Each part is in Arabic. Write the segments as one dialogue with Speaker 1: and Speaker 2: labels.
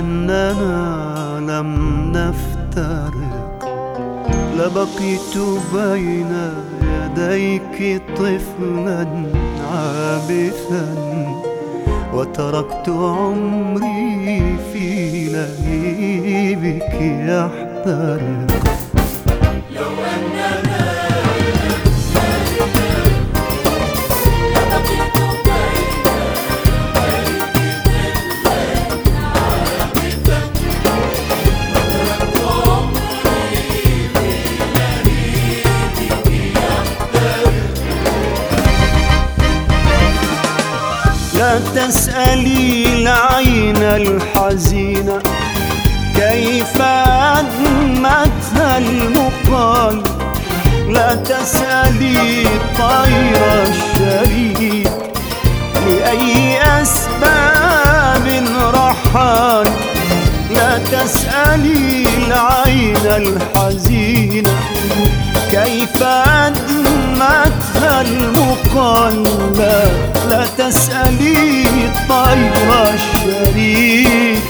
Speaker 1: أننا لم نفترق. لبقيت بين يديك طفلا عابثا وتركت عمري في لهيبك يحترق. لا تسألي العين الحزينة كيف أدمتها المقال؟ لا تسألي الطير الشريك لأي أسباب رحال؟ لا تسألي العين الحزينة كيف أدمتها المقلة لا تسألي الطير الشريك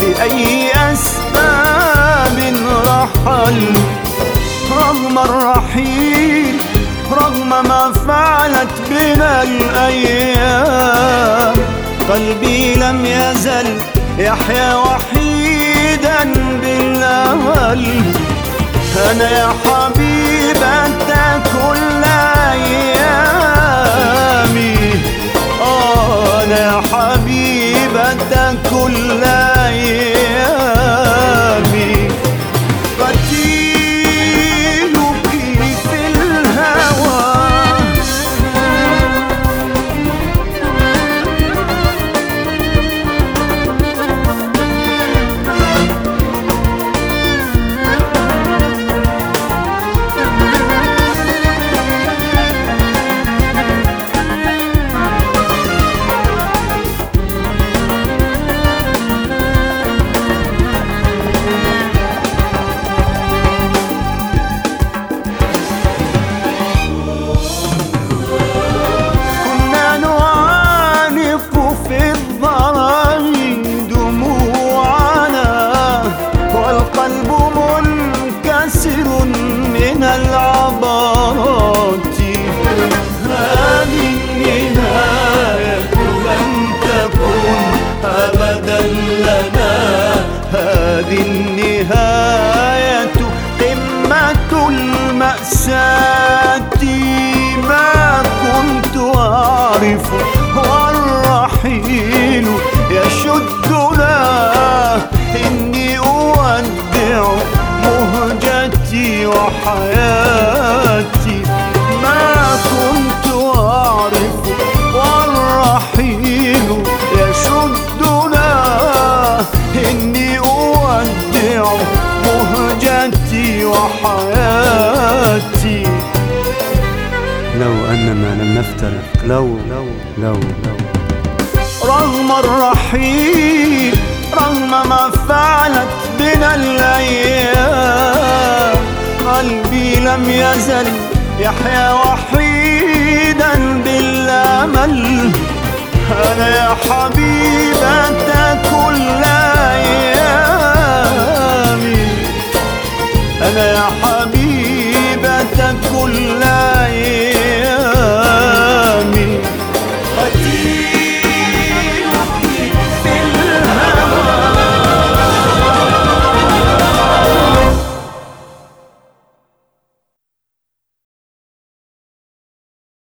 Speaker 1: لأي أسباب رحل؟ رغم الرحيل رغم ما فعلت بنا الأيام. قلبي لم يزل يحيا وحيدا بالأمل أنا يا حبيبة كل العبرات هذه النهاية لم تكن أبدا لنا. هذه النهاية قمة المأساة ما كنت أعرف وحياتي ما كنت أعرف والرحيل يشدنا. إني أودع مهجتي وحياتي.
Speaker 2: لو أننا لم نفترق. لو لو لو لو.
Speaker 1: رغم الرحيل رغم ما فعلت لم يزل يحيا وحيدا بلا مل. أنا يا حبيبة كل أيامي. أنا يا حبيبة كل أيامي